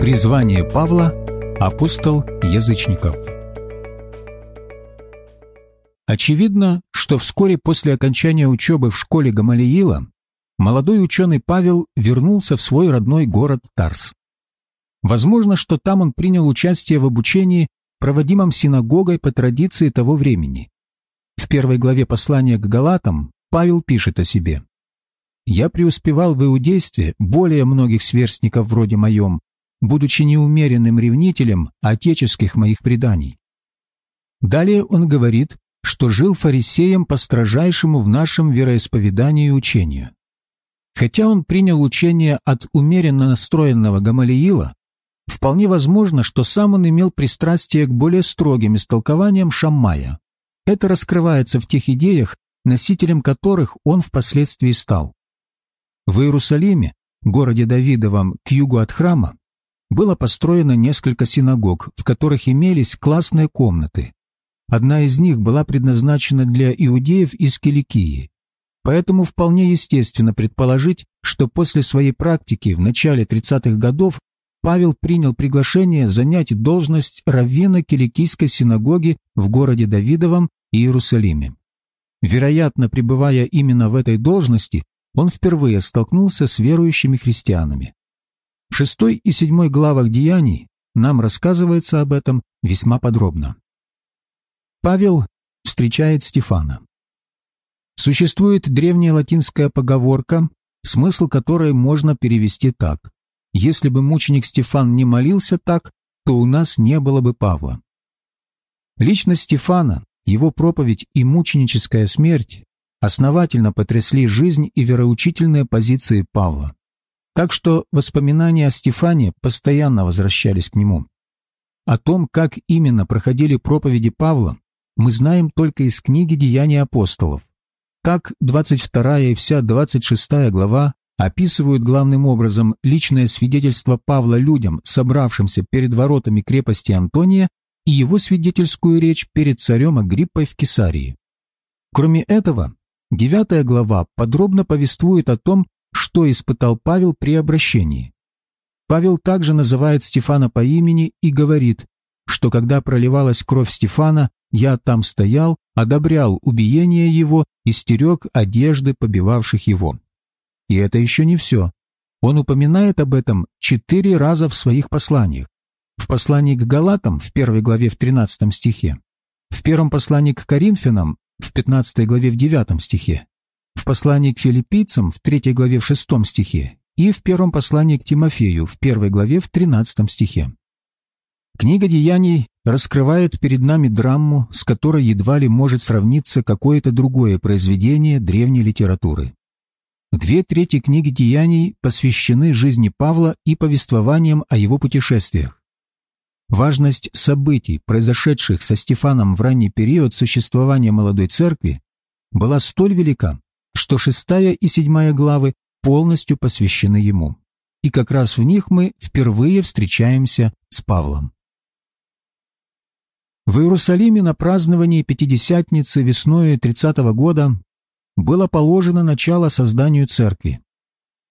Призвание Павла – апостол язычников. Очевидно, что вскоре после окончания учебы в школе Гамалиила молодой ученый Павел вернулся в свой родной город Тарс. Возможно, что там он принял участие в обучении, проводимом синагогой по традиции того времени. В первой главе послания к Галатам Павел пишет о себе. «Я преуспевал в иудействе более многих сверстников вроде моем, будучи неумеренным ревнителем отеческих моих преданий. Далее он говорит, что жил фарисеем по строжайшему в нашем вероисповедании и учению. Хотя он принял учение от умеренно настроенного Гамалиила, вполне возможно, что сам он имел пристрастие к более строгим истолкованиям Шаммая. Это раскрывается в тех идеях, носителем которых он впоследствии стал. В Иерусалиме, городе Давидовом, к югу от храма, было построено несколько синагог, в которых имелись классные комнаты. Одна из них была предназначена для иудеев из Киликии. Поэтому вполне естественно предположить, что после своей практики в начале 30-х годов Павел принял приглашение занять должность раввина Киликийской синагоги в городе Давидовом Иерусалиме. Вероятно, пребывая именно в этой должности, он впервые столкнулся с верующими христианами. В шестой и седьмой главах Деяний нам рассказывается об этом весьма подробно. Павел встречает Стефана. Существует древняя латинская поговорка, смысл которой можно перевести так. «Если бы мученик Стефан не молился так, то у нас не было бы Павла». Личность Стефана, его проповедь и мученическая смерть основательно потрясли жизнь и вероучительные позиции Павла. Так что воспоминания о Стефане постоянно возвращались к нему. О том, как именно проходили проповеди Павла, мы знаем только из книги «Деяния апостолов». Так 22 и вся 26 глава описывают главным образом личное свидетельство Павла людям, собравшимся перед воротами крепости Антония, и его свидетельскую речь перед царем Агриппой в Кесарии. Кроме этого, 9 глава подробно повествует о том, что испытал Павел при обращении. Павел также называет Стефана по имени и говорит, что когда проливалась кровь Стефана, я там стоял, одобрял убиение его и стерег одежды побивавших его. И это еще не все. Он упоминает об этом четыре раза в своих посланиях. В послании к Галатам в первой главе в 13 стихе, в первом послании к Коринфянам в 15 главе в 9 стихе, в послании к филиппийцам в 3 главе в 6 стихе и в первом послании к Тимофею в 1 главе в 13 стихе. Книга Деяний раскрывает перед нами драму, с которой едва ли может сравниться какое-то другое произведение древней литературы. Две трети книги Деяний посвящены жизни Павла и повествованиям о его путешествиях. Важность событий, произошедших со Стефаном в ранний период существования молодой церкви, была столь велика, что шестая и седьмая главы полностью посвящены ему. И как раз в них мы впервые встречаемся с Павлом. В Иерусалиме на праздновании Пятидесятницы весной 30 -го года было положено начало созданию церкви.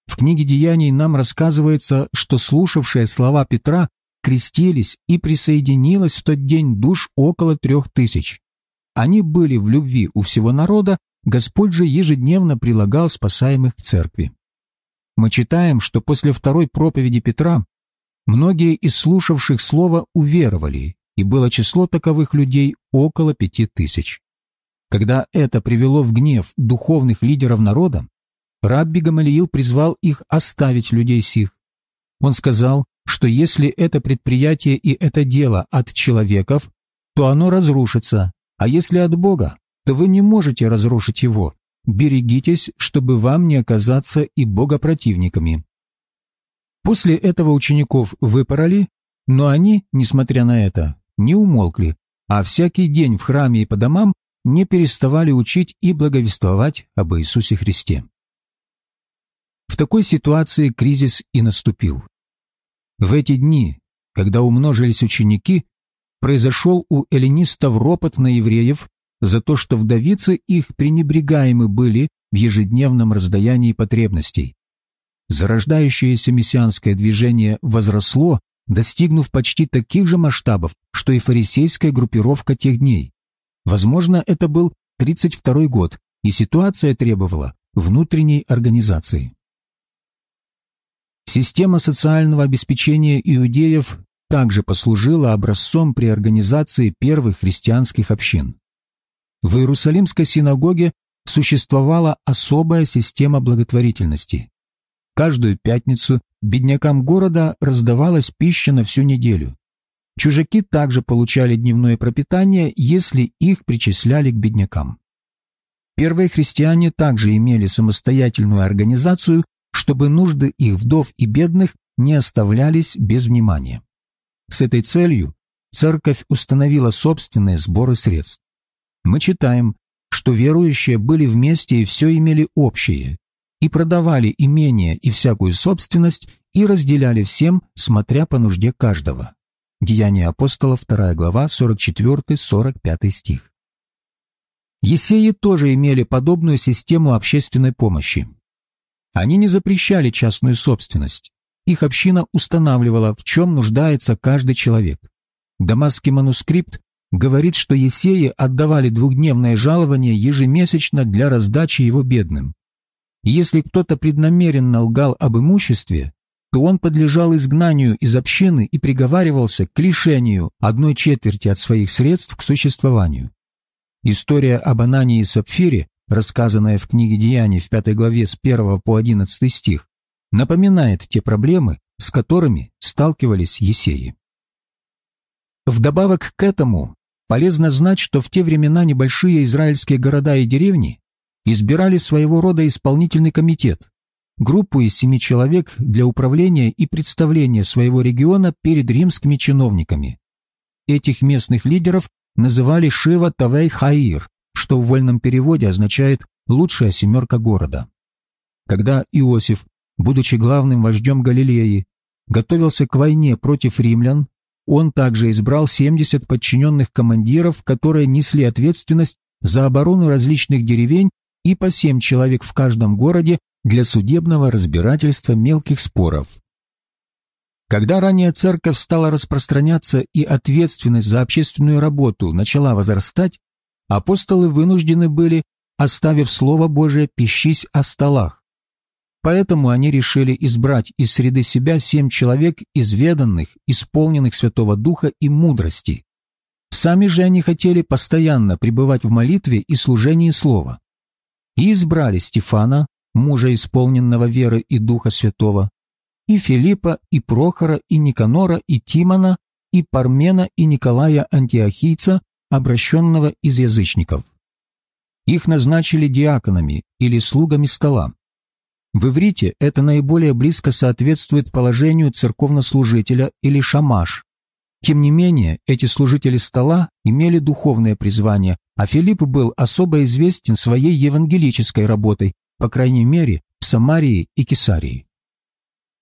В книге Деяний нам рассказывается, что слушавшие слова Петра крестились и присоединилось в тот день душ около трех тысяч. Они были в любви у всего народа Господь же ежедневно прилагал спасаемых к церкви. Мы читаем, что после второй проповеди Петра многие из слушавших слова уверовали, и было число таковых людей около пяти тысяч. Когда это привело в гнев духовных лидеров народа, Рабби Гамалиил призвал их оставить людей сих. Он сказал, что если это предприятие и это дело от человеков, то оно разрушится, а если от Бога, то вы не можете разрушить его. Берегитесь, чтобы вам не оказаться и богопротивниками. После этого учеников выпороли, но они, несмотря на это, не умолкли, а всякий день в храме и по домам не переставали учить и благовествовать об Иисусе Христе. В такой ситуации кризис и наступил. В эти дни, когда умножились ученики, произошел у эллинистов ропот на евреев за то, что вдовицы их пренебрегаемы были в ежедневном раздаянии потребностей. Зарождающееся мессианское движение возросло достигнув почти таких же масштабов, что и фарисейская группировка тех дней. Возможно, это был 32 год, и ситуация требовала внутренней организации. Система социального обеспечения иудеев также послужила образцом при организации первых христианских общин. В Иерусалимской синагоге существовала особая система благотворительности. Каждую пятницу беднякам города раздавалась пища на всю неделю. Чужаки также получали дневное пропитание, если их причисляли к беднякам. Первые христиане также имели самостоятельную организацию, чтобы нужды их вдов и бедных не оставлялись без внимания. С этой целью церковь установила собственные сборы средств. Мы читаем, что верующие были вместе и все имели общее, и продавали имение и всякую собственность, и разделяли всем, смотря по нужде каждого. Деяния апостолов, 2 глава, 44-45 стих. Есеи тоже имели подобную систему общественной помощи. Они не запрещали частную собственность. Их община устанавливала, в чем нуждается каждый человек. Дамасский манускрипт говорит, что Есеи отдавали двухдневное жалование ежемесячно для раздачи его бедным. Если кто-то преднамеренно лгал об имуществе, то он подлежал изгнанию из общины и приговаривался к лишению одной четверти от своих средств к существованию. История об Анании и Сапфире, рассказанная в книге Деяний в пятой главе с 1 по 11 стих, напоминает те проблемы, с которыми сталкивались Есеи. Вдобавок к этому, полезно знать, что в те времена небольшие израильские города и деревни избирали своего рода исполнительный комитет, группу из семи человек для управления и представления своего региона перед римскими чиновниками. Этих местных лидеров называли Шива Тавей Хаир, что в вольном переводе означает «лучшая семерка города». Когда Иосиф, будучи главным вождем Галилеи, готовился к войне против римлян, он также избрал 70 подчиненных командиров, которые несли ответственность за оборону различных деревень и по семь человек в каждом городе для судебного разбирательства мелких споров. Когда ранее церковь стала распространяться и ответственность за общественную работу начала возрастать, апостолы вынуждены были, оставив Слово Божие, пищись о столах. Поэтому они решили избрать из среды себя семь человек изведанных, исполненных Святого Духа и мудрости. Сами же они хотели постоянно пребывать в молитве и служении Слова. И избрали Стефана, мужа исполненного веры и Духа Святого, и Филиппа, и Прохора, и Никанора, и Тимона, и Пармена, и Николая Антиохийца, обращенного из язычников. Их назначили диаконами или слугами стола. В иврите это наиболее близко соответствует положению церковнослужителя или шамаш. Тем не менее, эти служители стола имели духовное призвание, а Филипп был особо известен своей евангелической работой, по крайней мере, в Самарии и Кесарии.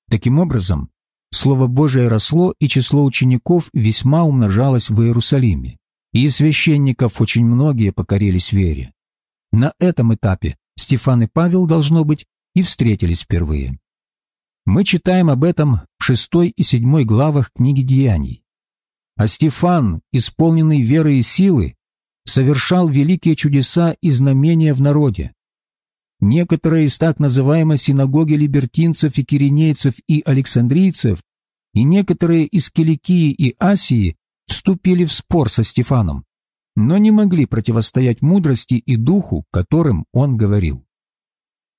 Таким образом, Слово Божие росло, и число учеников весьма умножалось в Иерусалиме, и священников очень многие покорились вере. На этом этапе Стефан и Павел, должно быть, и встретились впервые. Мы читаем об этом в шестой и седьмой главах книги Деяний. А Стефан, исполненный веры и силы, совершал великие чудеса и знамения в народе. Некоторые из так называемой синагоги либертинцев и киринейцев и александрийцев и некоторые из Киликии и Асии вступили в спор со Стефаном, но не могли противостоять мудрости и духу, которым он говорил.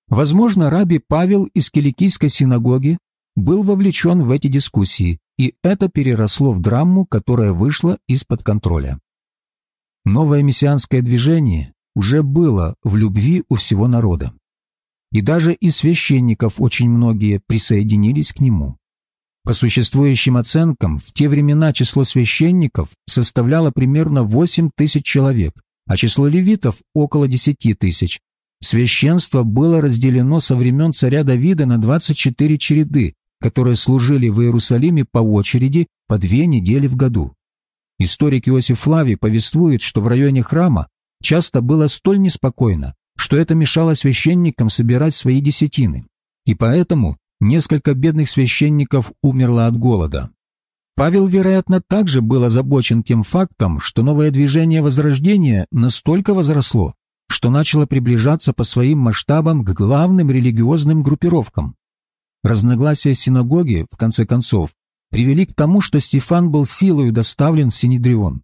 Возможно, раби Павел из Киликийской синагоги был вовлечен в эти дискуссии, и это переросло в драму, которая вышла из-под контроля. Новое мессианское движение уже было в любви у всего народа. И даже из священников очень многие присоединились к нему. По существующим оценкам, в те времена число священников составляло примерно 8 тысяч человек, а число левитов – около 10 тысяч, Священство было разделено со времен царя Давида на 24 череды, которые служили в Иерусалиме по очереди по две недели в году. Историк Иосиф Флавий повествует, что в районе храма часто было столь неспокойно, что это мешало священникам собирать свои десятины, и поэтому несколько бедных священников умерло от голода. Павел, вероятно, также был озабочен тем фактом, что новое движение Возрождения настолько возросло, что начало приближаться по своим масштабам к главным религиозным группировкам. Разногласия синагоги, в конце концов, привели к тому, что Стефан был силою доставлен в Синедрион.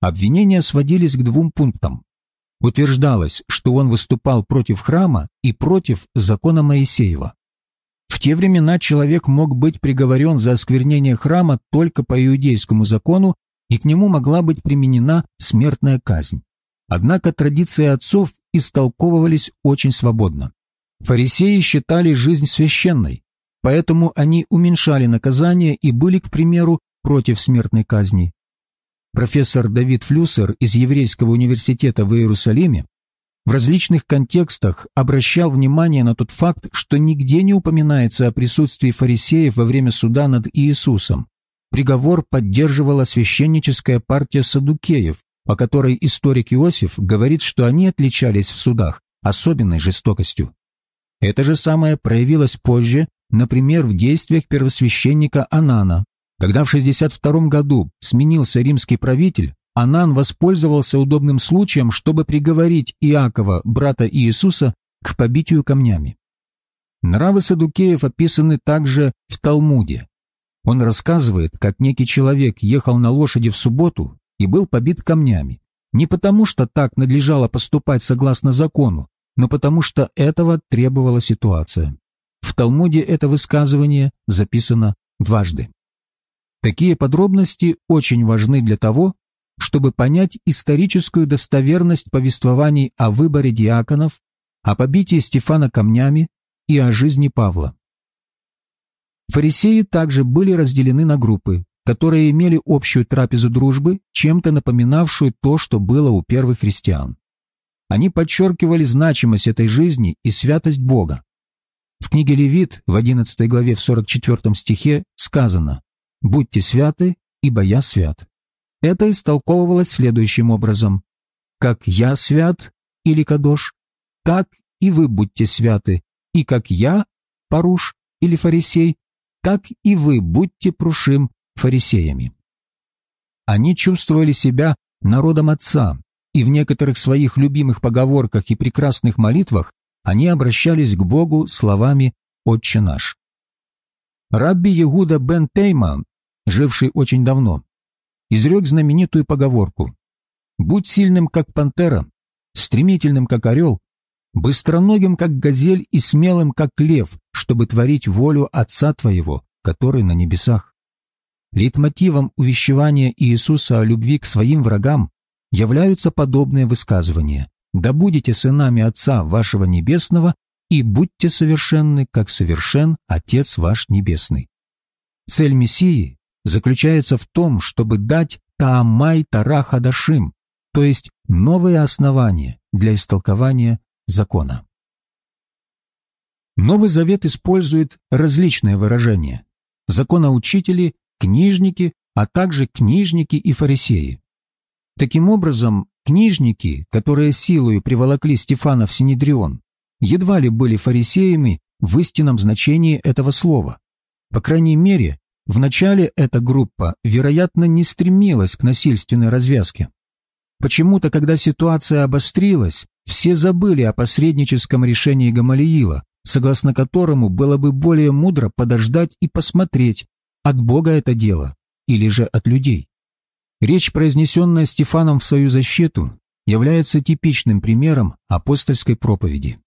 Обвинения сводились к двум пунктам. Утверждалось, что он выступал против храма и против закона Моисеева. В те времена человек мог быть приговорен за осквернение храма только по иудейскому закону, и к нему могла быть применена смертная казнь. Однако традиции отцов истолковывались очень свободно. Фарисеи считали жизнь священной, поэтому они уменьшали наказание и были, к примеру, против смертной казни. Профессор Давид Флюсер из Еврейского университета в Иерусалиме в различных контекстах обращал внимание на тот факт, что нигде не упоминается о присутствии фарисеев во время суда над Иисусом. Приговор поддерживала священническая партия садукеев, по которой историк Иосиф говорит, что они отличались в судах особенной жестокостью. Это же самое проявилось позже, например, в действиях первосвященника Анана. Когда в 62 году сменился римский правитель, Анан воспользовался удобным случаем, чтобы приговорить Иакова, брата Иисуса, к побитию камнями. Нравы Садукеев описаны также в Талмуде. Он рассказывает, как некий человек ехал на лошади в субботу и был побит камнями. Не потому, что так надлежало поступать согласно закону, но потому что этого требовала ситуация. В Талмуде это высказывание записано дважды. Такие подробности очень важны для того, чтобы понять историческую достоверность повествований о выборе диаконов, о побитии Стефана камнями и о жизни Павла. Фарисеи также были разделены на группы, которые имели общую трапезу дружбы, чем-то напоминавшую то, что было у первых христиан. Они подчеркивали значимость этой жизни и святость Бога. В книге Левит в 11 главе в 44 стихе сказано «Будьте святы, ибо я свят». Это истолковывалось следующим образом. «Как я свят или кадош, так и вы будьте святы, и как я, паруш или фарисей, так и вы будьте прушим фарисеями». Они чувствовали себя народом Отца, и в некоторых своих любимых поговорках и прекрасных молитвах они обращались к Богу словами «Отче наш». Рабби Егуда бен Тейма, живший очень давно, изрек знаменитую поговорку «Будь сильным, как пантера, стремительным, как орел, быстроногим, как газель и смелым, как лев, чтобы творить волю Отца Твоего, который на небесах». Лейтмотивом увещевания Иисуса о любви к своим врагам являются подобные высказывания «Да будете сынами Отца вашего Небесного и будьте совершенны, как совершен Отец ваш Небесный». Цель Мессии заключается в том, чтобы дать Таамай Тараха Дашим, то есть новые основания для истолкования закона. Новый Завет использует различные выражения. Законоучители, книжники, а также книжники и фарисеи. Таким образом, книжники, которые силою приволокли Стефана в Синедрион, едва ли были фарисеями в истинном значении этого слова. По крайней мере, Вначале эта группа, вероятно, не стремилась к насильственной развязке. Почему-то, когда ситуация обострилась, все забыли о посредническом решении Гамалиила, согласно которому было бы более мудро подождать и посмотреть, от Бога это дело или же от людей. Речь, произнесенная Стефаном в свою защиту, является типичным примером апостольской проповеди.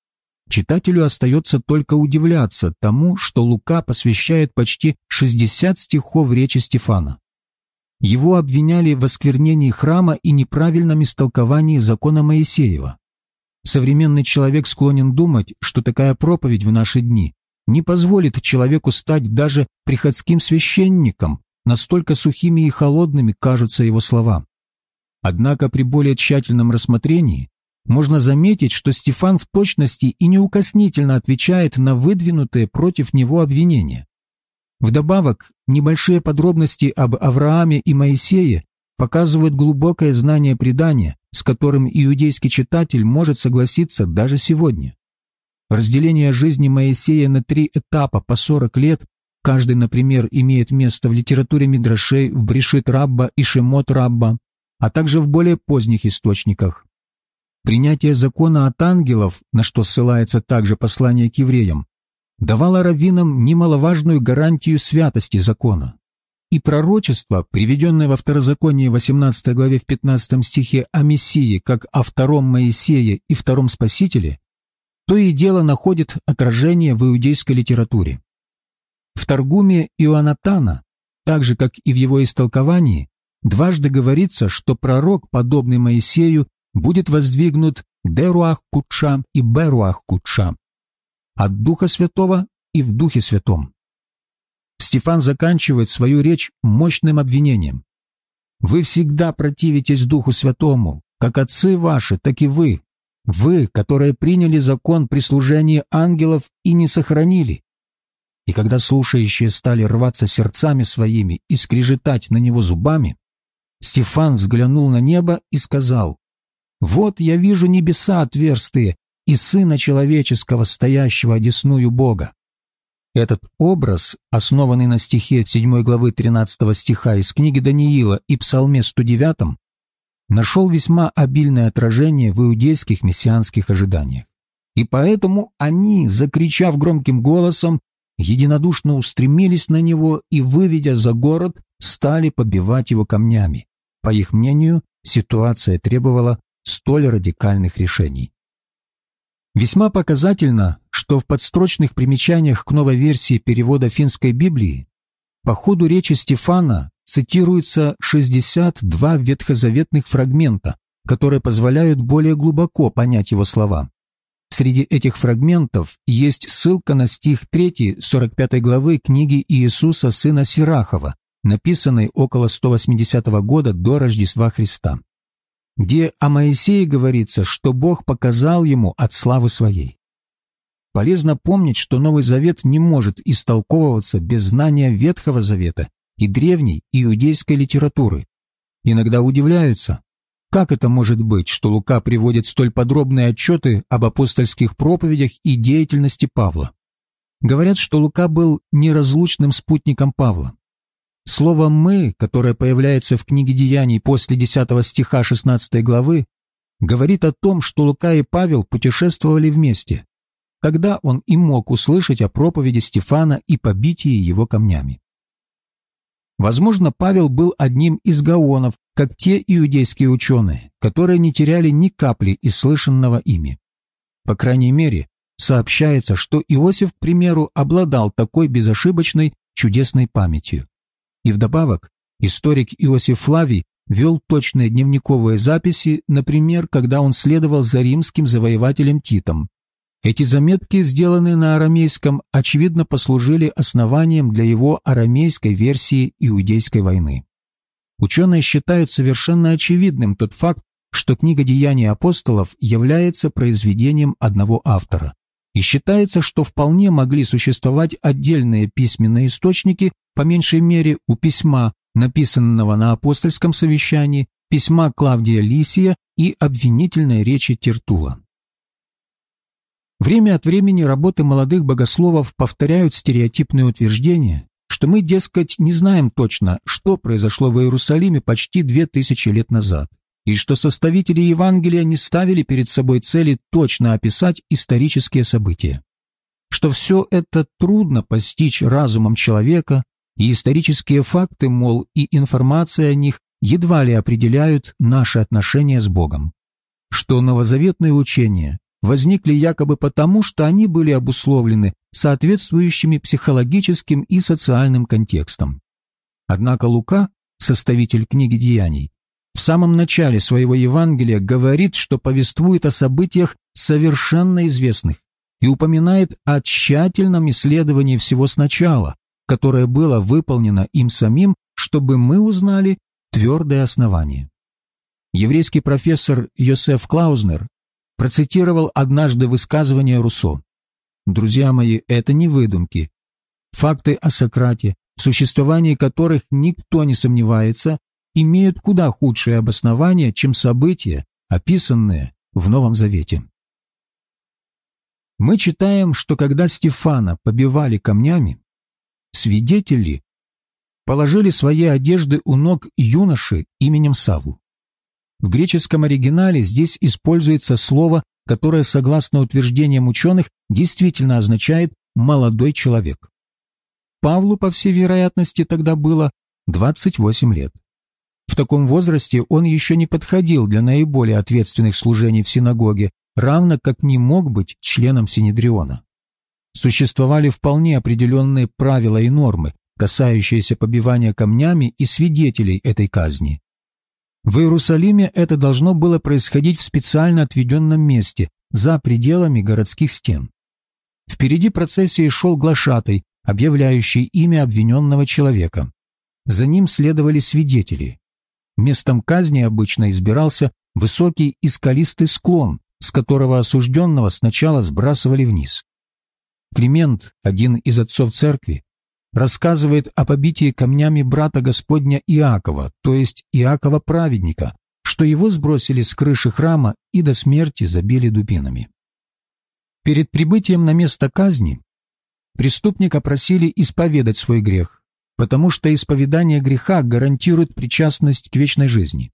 Читателю остается только удивляться тому, что Лука посвящает почти 60 стихов речи Стефана. Его обвиняли в осквернении храма и неправильном истолковании закона Моисеева. Современный человек склонен думать, что такая проповедь в наши дни не позволит человеку стать даже приходским священником, настолько сухими и холодными кажутся его слова. Однако при более тщательном рассмотрении можно заметить, что Стефан в точности и неукоснительно отвечает на выдвинутые против него обвинения. Вдобавок, небольшие подробности об Аврааме и Моисее показывают глубокое знание предания, с которым иудейский читатель может согласиться даже сегодня. Разделение жизни Моисея на три этапа по 40 лет Каждый, например, имеет место в литературе Мидрашей, в Брешит Рабба и Шемот Рабба, а также в более поздних источниках. Принятие закона от ангелов, на что ссылается также послание к евреям, давало раввинам немаловажную гарантию святости закона. И пророчество, приведенное во второзаконии 18 главе в 15 стихе о Мессии как о втором Моисее и втором Спасителе, то и дело находит отражение в иудейской литературе. В Торгуме Иоаннатана, так же как и в его истолковании, дважды говорится, что пророк, подобный Моисею, будет воздвигнут Деруах Кутша и Беруах Кутша, от Духа Святого и в Духе Святом. Стефан заканчивает свою речь мощным обвинением. «Вы всегда противитесь Духу Святому, как отцы ваши, так и вы, вы, которые приняли закон при служении ангелов и не сохранили». И когда слушающие стали рваться сердцами своими и скрежетать на него зубами, Стефан взглянул на небо и сказал, «Вот я вижу небеса отверстые и Сына Человеческого, стоящего одесную Бога». Этот образ, основанный на стихе 7 главы 13 стиха из книги Даниила и Псалме 109, нашел весьма обильное отражение в иудейских мессианских ожиданиях. И поэтому они, закричав громким голосом, единодушно устремились на него и, выведя за город, стали побивать его камнями. По их мнению, ситуация требовала столь радикальных решений. Весьма показательно, что в подстрочных примечаниях к новой версии перевода финской Библии по ходу речи Стефана цитируются 62 ветхозаветных фрагмента, которые позволяют более глубоко понять его слова. Среди этих фрагментов есть ссылка на стих 3 45 главы книги Иисуса сына Сирахова, написанной около 180 года до Рождества Христа где о Моисее говорится, что Бог показал ему от славы своей. Полезно помнить, что Новый Завет не может истолковываться без знания Ветхого Завета и древней иудейской литературы. Иногда удивляются, как это может быть, что Лука приводит столь подробные отчеты об апостольских проповедях и деятельности Павла. Говорят, что Лука был неразлучным спутником Павла. Слово «мы», которое появляется в книге Деяний после 10 стиха 16 главы, говорит о том, что Лука и Павел путешествовали вместе. Тогда он и мог услышать о проповеди Стефана и побитии его камнями. Возможно, Павел был одним из гаонов, как те иудейские ученые, которые не теряли ни капли из слышанного ими. По крайней мере, сообщается, что Иосиф, к примеру, обладал такой безошибочной, чудесной памятью. И вдобавок, историк Иосиф Флавий вел точные дневниковые записи, например, когда он следовал за римским завоевателем Титом. Эти заметки, сделанные на арамейском, очевидно послужили основанием для его арамейской версии Иудейской войны. Ученые считают совершенно очевидным тот факт, что книга «Деяний апостолов» является произведением одного автора. И считается, что вполне могли существовать отдельные письменные источники, по меньшей мере у письма, написанного на апостольском совещании, письма Клавдия Лисия и обвинительной речи Тертула. Время от времени работы молодых богословов повторяют стереотипные утверждения, что мы, дескать, не знаем точно, что произошло в Иерусалиме почти две тысячи лет назад, и что составители Евангелия не ставили перед собой цели точно описать исторические события, что все это трудно постичь разумом человека, и исторические факты, мол, и информация о них едва ли определяют наши отношения с Богом, что новозаветные учения возникли якобы потому, что они были обусловлены соответствующими психологическим и социальным контекстом. Однако Лука, составитель книги Деяний, в самом начале своего Евангелия говорит, что повествует о событиях совершенно известных и упоминает о тщательном исследовании всего сначала, которое было выполнено им самим, чтобы мы узнали твердое основание. Еврейский профессор Йосеф Клаузнер процитировал однажды высказывание Руссо. «Друзья мои, это не выдумки. Факты о Сократе, в существовании которых никто не сомневается, имеют куда худшее обоснование, чем события, описанные в Новом Завете. Мы читаем, что когда Стефана побивали камнями, свидетели положили свои одежды у ног юноши именем Савл. В греческом оригинале здесь используется слово, которое, согласно утверждениям ученых, действительно означает «молодой человек». Павлу, по всей вероятности, тогда было 28 лет. В таком возрасте он еще не подходил для наиболее ответственных служений в синагоге, равно как не мог быть членом Синедриона. Существовали вполне определенные правила и нормы, касающиеся побивания камнями и свидетелей этой казни. В Иерусалиме это должно было происходить в специально отведенном месте, за пределами городских стен. Впереди процессии шел глашатай, объявляющий имя обвиненного человека. За ним следовали свидетели. Местом казни обычно избирался высокий и скалистый склон, с которого осужденного сначала сбрасывали вниз. Климент, один из отцов церкви, рассказывает о побитии камнями брата Господня Иакова, то есть Иакова праведника, что его сбросили с крыши храма и до смерти забили дубинами. Перед прибытием на место казни преступника просили исповедать свой грех, потому что исповедание греха гарантирует причастность к вечной жизни.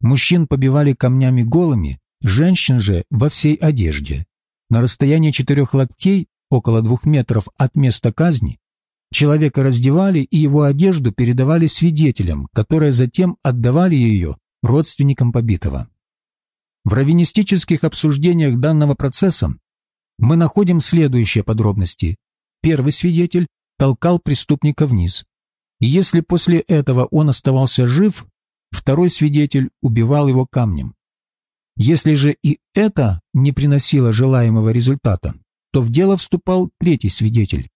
Мужчин побивали камнями голыми, женщин же во всей одежде. На расстоянии четырех локтей, около двух метров от места казни, человека раздевали и его одежду передавали свидетелям, которые затем отдавали ее родственникам побитого. В раввинистических обсуждениях данного процесса мы находим следующие подробности. Первый свидетель толкал преступника вниз. И если после этого он оставался жив, второй свидетель убивал его камнем. Если же и это не приносило желаемого результата, то в дело вступал третий свидетель.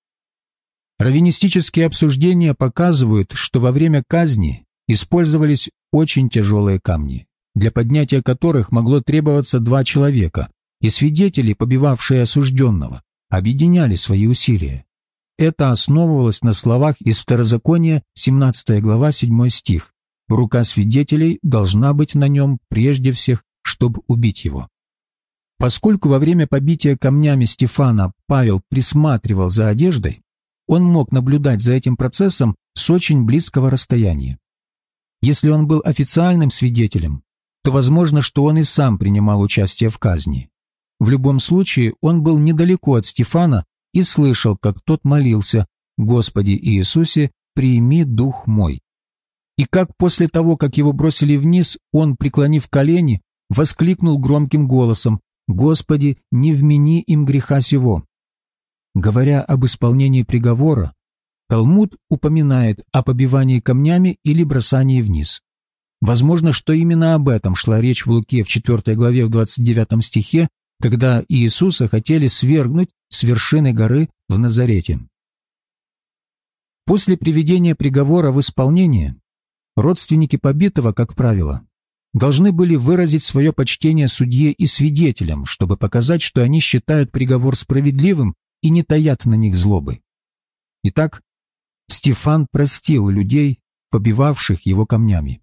Раввинистические обсуждения показывают, что во время казни использовались очень тяжелые камни, для поднятия которых могло требоваться два человека, и свидетели, побивавшие осужденного, объединяли свои усилия. Это основывалось на словах из Второзакония, 17 глава, 7 стих. Рука свидетелей должна быть на нем прежде всех, чтобы убить его. Поскольку во время побития камнями Стефана Павел присматривал за одеждой, он мог наблюдать за этим процессом с очень близкого расстояния. Если он был официальным свидетелем, то возможно, что он и сам принимал участие в казни. В любом случае, он был недалеко от Стефана и слышал, как тот молился «Господи Иисусе, прими дух мой». И как после того, как его бросили вниз, он, преклонив колени, воскликнул громким голосом «Господи, не вмени им греха сего». Говоря об исполнении приговора, Талмуд упоминает о побивании камнями или бросании вниз. Возможно, что именно об этом шла речь в Луке в 4 главе в 29 стихе, когда Иисуса хотели свергнуть с вершины горы в Назарете. После приведения приговора в исполнение, родственники побитого, как правило, должны были выразить свое почтение судье и свидетелям, чтобы показать, что они считают приговор справедливым и не таят на них злобы. Итак, Стефан простил людей, побивавших его камнями.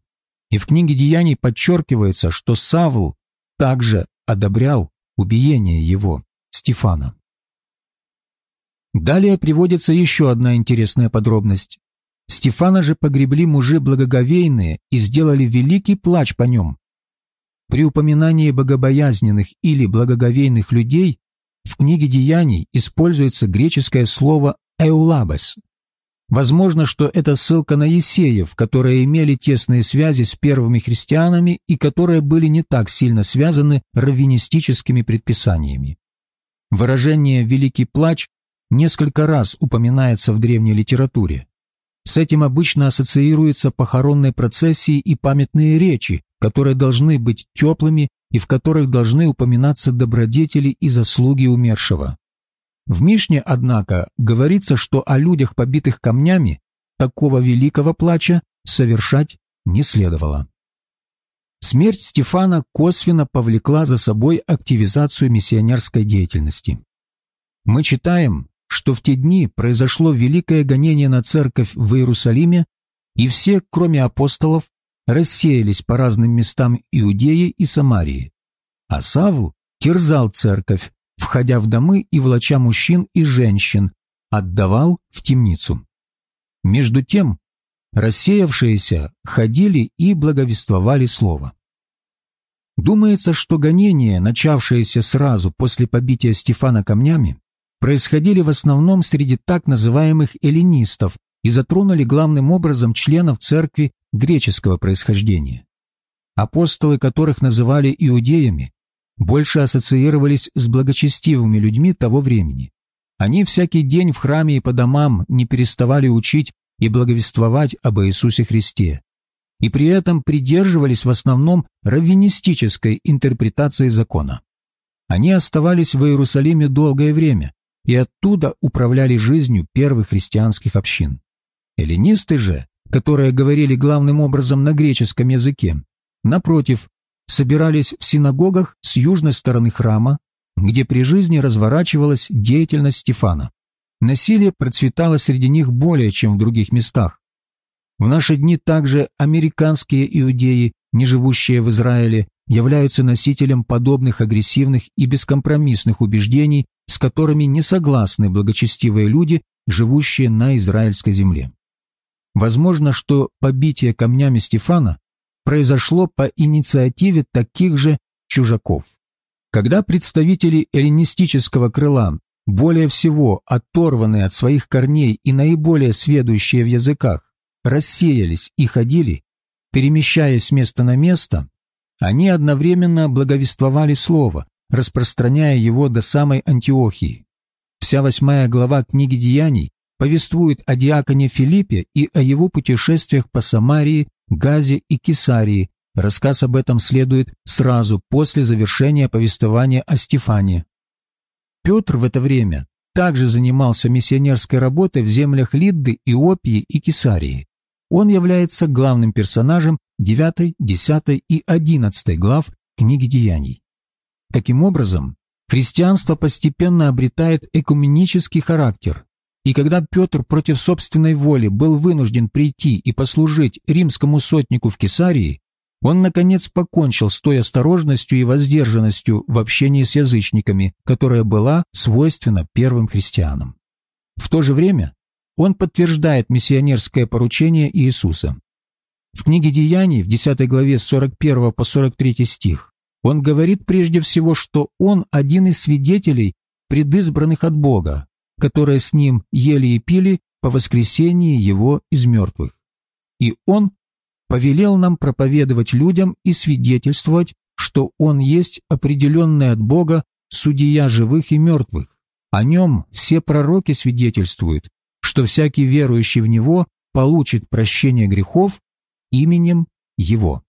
И в книге Деяний подчеркивается, что Савл также одобрял убиение его, Стефана. Далее приводится еще одна интересная подробность. Стефана же погребли мужи благоговейные и сделали великий плач по нем. При упоминании богобоязненных или благоговейных людей в книге Деяний используется греческое слово «эулабес». Возможно, что это ссылка на Есеев, которые имели тесные связи с первыми христианами и которые были не так сильно связаны раввинистическими предписаниями. Выражение «великий плач» несколько раз упоминается в древней литературе. С этим обычно ассоциируются похоронные процессии и памятные речи, которые должны быть теплыми и в которых должны упоминаться добродетели и заслуги умершего. В Мишне, однако, говорится, что о людях, побитых камнями, такого великого плача совершать не следовало. Смерть Стефана косвенно повлекла за собой активизацию миссионерской деятельности. Мы читаем, что в те дни произошло великое гонение на церковь в Иерусалиме, и все, кроме апостолов, рассеялись по разным местам Иудеи и Самарии. А Савл терзал церковь, входя в домы и волоча мужчин и женщин, отдавал в темницу. Между тем, рассеявшиеся ходили и благовествовали слово. Думается, что гонения, начавшиеся сразу после побития Стефана камнями, происходили в основном среди так называемых эллинистов и затронули главным образом членов церкви греческого происхождения. Апостолы, которых называли иудеями, больше ассоциировались с благочестивыми людьми того времени. Они всякий день в храме и по домам не переставали учить и благовествовать об Иисусе Христе, и при этом придерживались в основном раввинистической интерпретации закона. Они оставались в Иерусалиме долгое время и оттуда управляли жизнью первых христианских общин. Эллинисты же, которые говорили главным образом на греческом языке, напротив, собирались в синагогах с южной стороны храма, где при жизни разворачивалась деятельность Стефана. Насилие процветало среди них более, чем в других местах. В наши дни также американские иудеи, не живущие в Израиле, являются носителем подобных агрессивных и бескомпромиссных убеждений, с которыми не согласны благочестивые люди, живущие на израильской земле. Возможно, что побитие камнями Стефана произошло по инициативе таких же чужаков. Когда представители эллинистического крыла, более всего оторванные от своих корней и наиболее сведущие в языках, рассеялись и ходили, перемещаясь с места на место, они одновременно благовествовали Слово, распространяя его до самой Антиохии. Вся восьмая глава книги Деяний повествует о диаконе Филиппе и о его путешествиях по Самарии, Газе и Кесарии. Рассказ об этом следует сразу после завершения повествования о Стефане. Петр в это время также занимался миссионерской работой в землях Лидды, Иопии и Кесарии. Он является главным персонажем 9, 10 и 11 глав книги Деяний. Таким образом, христианство постепенно обретает экуменический характер, и когда Петр против собственной воли был вынужден прийти и послужить римскому сотнику в Кесарии, он, наконец, покончил с той осторожностью и воздержанностью в общении с язычниками, которая была свойственна первым христианам. В то же время он подтверждает миссионерское поручение Иисуса. В книге Деяний, в 10 главе с 41 по 43 стих, он говорит прежде всего, что он один из свидетелей, предизбранных от Бога, которые с ним ели и пили по воскресении его из мертвых. И он повелел нам проповедовать людям и свидетельствовать, что он есть определенный от Бога судья живых и мертвых. О нем все пророки свидетельствуют, что всякий верующий в него получит прощение грехов именем его.